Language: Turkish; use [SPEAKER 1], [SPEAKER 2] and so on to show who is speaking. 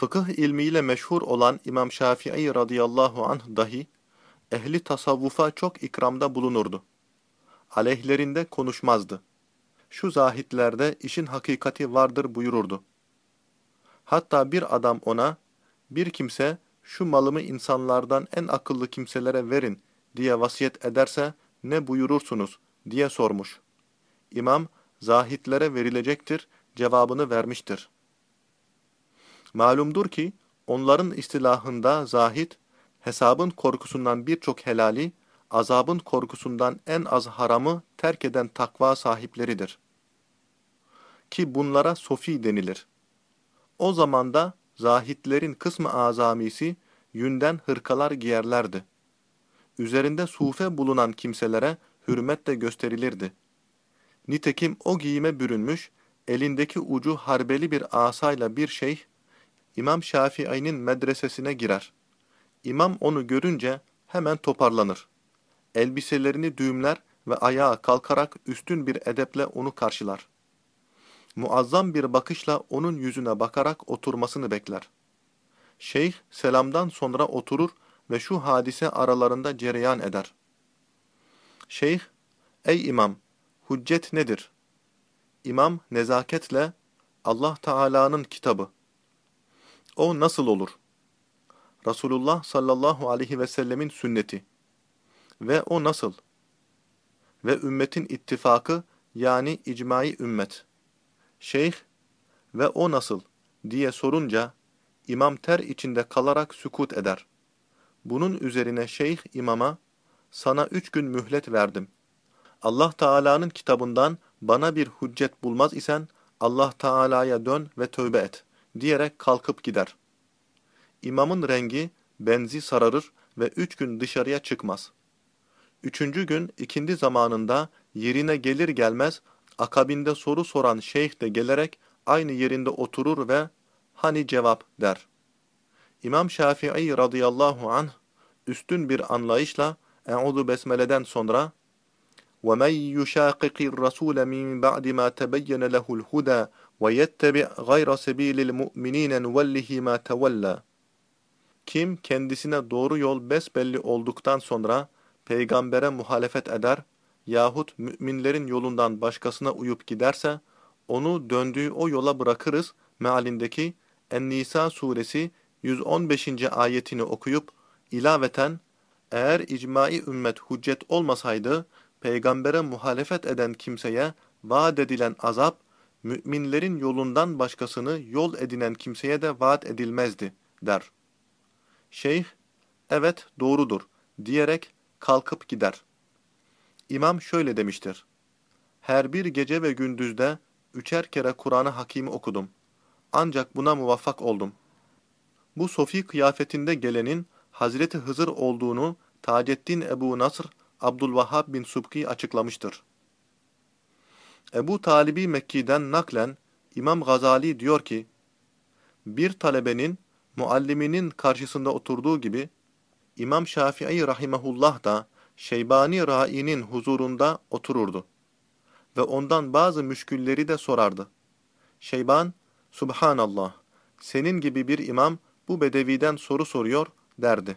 [SPEAKER 1] Fıkıh ilmiyle meşhur olan İmam Şafii radıyallahu anh dahi, ehli tasavvufa çok ikramda bulunurdu. Aleyhlerinde konuşmazdı. Şu zahitlerde işin hakikati vardır buyururdu. Hatta bir adam ona, bir kimse şu malımı insanlardan en akıllı kimselere verin diye vasiyet ederse ne buyurursunuz diye sormuş. İmam, zahitlere verilecektir cevabını vermiştir. Malumdur ki, onların istilahında zahit, hesabın korkusundan birçok helali, azabın korkusundan en az haramı terk eden takva sahipleridir. Ki bunlara sofi denilir. O zamanda zahitlerin kısmı azamisi yünden hırkalar giyerlerdi. Üzerinde sufe bulunan kimselere hürmetle gösterilirdi. Nitekim o giyime bürünmüş, elindeki ucu harbeli bir asayla bir şeyh, İmam Şafii'nin medresesine girer. İmam onu görünce hemen toparlanır. Elbiselerini düğümler ve ayağa kalkarak üstün bir edeple onu karşılar. Muazzam bir bakışla onun yüzüne bakarak oturmasını bekler. Şeyh selamdan sonra oturur ve şu hadise aralarında cereyan eder. Şeyh, ey imam, hüccet nedir? İmam nezaketle, Allah Teala'nın kitabı. O nasıl olur? Resulullah sallallahu aleyhi ve sellemin sünneti. Ve o nasıl? Ve ümmetin ittifakı yani icmai ümmet. Şeyh, ve o nasıl diye sorunca, imam ter içinde kalarak sükut eder. Bunun üzerine şeyh imama, sana üç gün mühlet verdim. Allah Teala'nın kitabından bana bir hüccet bulmaz isen, Allah Teala'ya dön ve tövbe et, diyerek kalkıp gider. İmamın rengi, benzi sararır ve üç gün dışarıya çıkmaz. Üçüncü gün ikindi zamanında yerine gelir gelmez, akabinde soru soran şeyh de gelerek aynı yerinde oturur ve hani cevap der. İmam Şafii radıyallahu anh üstün bir anlayışla Eûzu Besmele'den sonra وَمَنْ يُشَاقِقِ الرَّسُولَ مِنْ بَعْدِ مَا تَبَيَّنَ لَهُ الْهُدَى وَيَتَّبِعْ غَيْرَ سَب۪يلِ الْمُؤْمِن۪ينَ نُوَلِّهِ مَا تَوَلَّى Kim kendisine doğru yol besbelli olduktan sonra peygambere muhalefet eder yahut müminlerin yolundan başkasına uyup giderse onu döndüğü o yola bırakırız mealindeki En-Nisa suresi 115. ayetini okuyup ilaveten eğer icmai ümmet hüccet olmasaydı peygambere muhalefet eden kimseye vaat edilen azap müminlerin yolundan başkasını yol edinen kimseye de vaat edilmezdi der. Şeyh evet doğrudur diyerek kalkıp gider. İmam şöyle demiştir. Her bir gece ve gündüzde üçer kere Kur'an-ı Hakim'i okudum. Ancak buna muvaffak oldum. Bu sofi kıyafetinde gelenin Hazreti Hızır olduğunu Taceddin Ebu Nasr Abdülvahhab bin Subki açıklamıştır. Ebu Talibi Mekki'den naklen İmam Gazali diyor ki, bir talebenin mualliminin karşısında oturduğu gibi, İmam Şafii rahimahullah da Şeybani Rai'nin huzurunda otururdu ve ondan bazı müşkülleri de sorardı. Şeyban, Subhanallah, senin gibi bir imam bu bedeviden soru soruyor derdi.